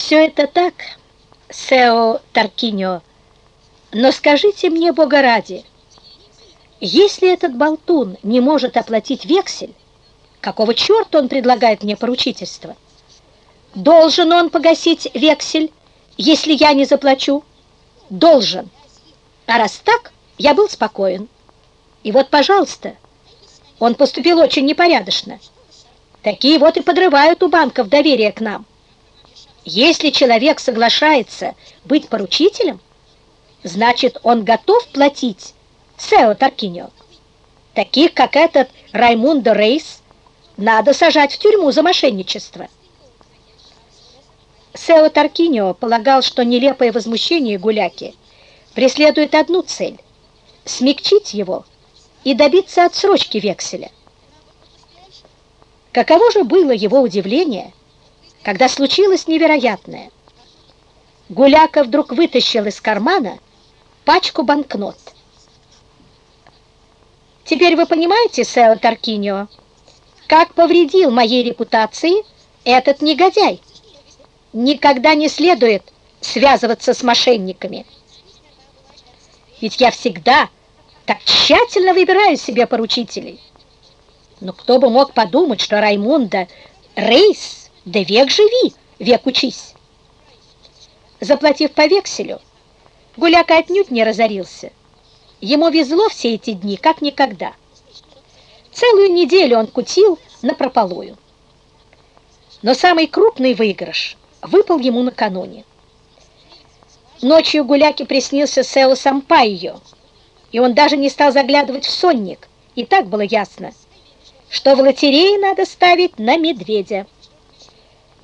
Все это так, Сео Таркиньо, но скажите мне, Бога ради, если этот болтун не может оплатить вексель, какого черта он предлагает мне поручительство? Должен он погасить вексель, если я не заплачу? Должен. А раз так, я был спокоен. И вот, пожалуйста, он поступил очень непорядочно. Такие вот и подрывают у банков доверие к нам. Если человек соглашается быть поручителем, значит, он готов платить Сео Таркиньо. Таких, как этот Раймундо Рейс, надо сажать в тюрьму за мошенничество. Сео Таркиньо полагал, что нелепое возмущение Гуляки преследует одну цель – смягчить его и добиться отсрочки векселя. Каково же было его удивление, когда случилось невероятное. Гуляка вдруг вытащил из кармана пачку банкнот. Теперь вы понимаете, Сео Таркиньо, как повредил моей репутации этот негодяй? Никогда не следует связываться с мошенниками. Ведь я всегда так тщательно выбираю себе поручителей. Но кто бы мог подумать, что Раймунда Рейс, да век живи, век учись. Заплатив по векселю, Гуляка отнюдь не разорился. Ему везло все эти дни, как никогда. Целую неделю он кутил на прополую. Но самый крупный выигрыш выпал ему накануне. Ночью Гуляке приснился Сео Сампайо, и он даже не стал заглядывать в сонник, и так было ясно, что в лотерее надо ставить на медведя.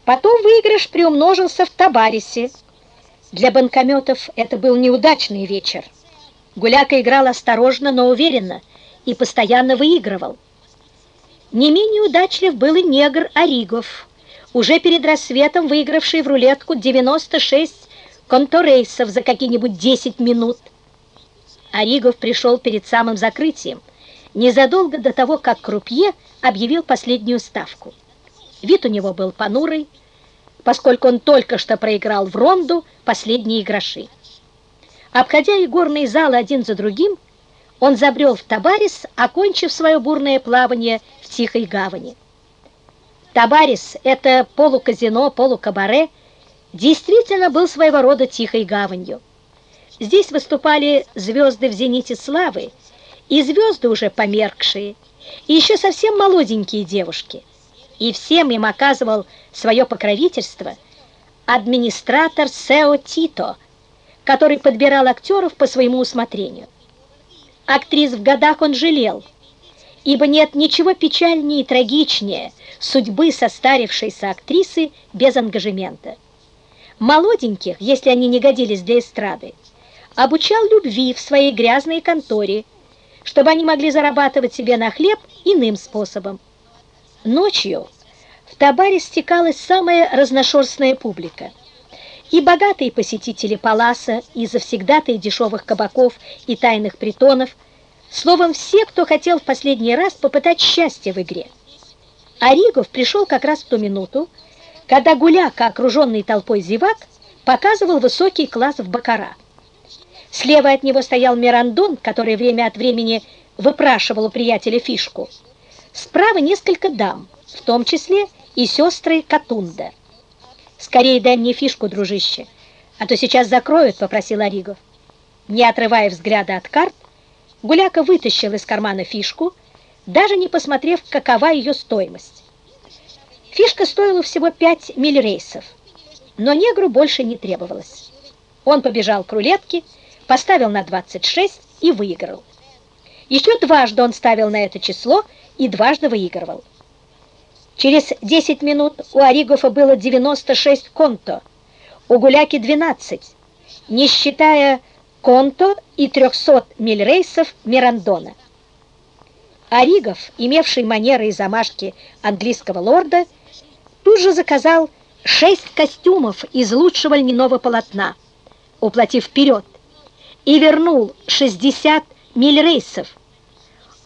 Потом выигрыш приумножился в Табарисе. Для банкометов это был неудачный вечер. Гуляка играл осторожно, но уверенно и постоянно выигрывал. Не менее удачлив был и негр Оригов, уже перед рассветом выигравший в рулетку 96 конторейсов за какие-нибудь 10 минут. Оригов пришел перед самым закрытием, незадолго до того, как Крупье объявил последнюю ставку. Вид у него был понурый, поскольку он только что проиграл в ронду последние гроши. Обходя игорные залы один за другим, он забрел в Табарис, окончив свое бурное плавание в Тихой гавани. Табарис – это полуказино, полукабаре, действительно был своего рода тихой гаванью. Здесь выступали звезды в зените славы, и звезды уже померкшие, и еще совсем молоденькие девушки. И всем им оказывал свое покровительство администратор Сео Тито, который подбирал актеров по своему усмотрению. Актрис в годах он жалел, ибо нет ничего печальнее и трагичнее судьбы состарившейся актрисы без ангажемента. Молоденьких, если они не годились для эстрады, обучал любви в своей грязной конторе, чтобы они могли зарабатывать себе на хлеб иным способом. Ночью в Табаре стекалась самая разношерстная публика. И богатые посетители паласа, и завсегдатые дешевых кабаков и тайных притонов, словом, все, кто хотел в последний раз попытать счастье в игре. Оригов пришел как раз в ту минуту, когда Гуляка, окруженный толпой зевак, показывал высокий класс в бакара. Слева от него стоял Мирандон, который время от времени выпрашивал у приятеля фишку. Справа несколько дам, в том числе и сестры Катунда. «Скорее дай мне фишку, дружище, а то сейчас закроют», — попросил Оригов. Не отрывая взгляда от карт, Гуляка вытащил из кармана фишку, даже не посмотрев, какова ее стоимость. Фишка стоила всего 5 миллирейсов, но негру больше не требовалось. Он побежал к рулетке, поставил на 26 и выиграл. Еще дважды он ставил на это число и дважды выигрывал. Через 10 минут у Оригофа было 96 конто, у Гуляки 12, не считая конто и 300 мильрейсов Мирандона. Оригов, имевший манеры и замашки английского лорда, тут же заказал 6 костюмов из лучшего льняного полотна, уплатив вперед, и вернул 60 миль рейсов.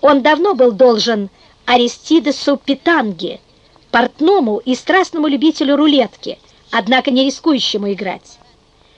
Он давно был должен Аристидесу Питанге, портному и страстному любителю рулетки, однако не рискующему играть.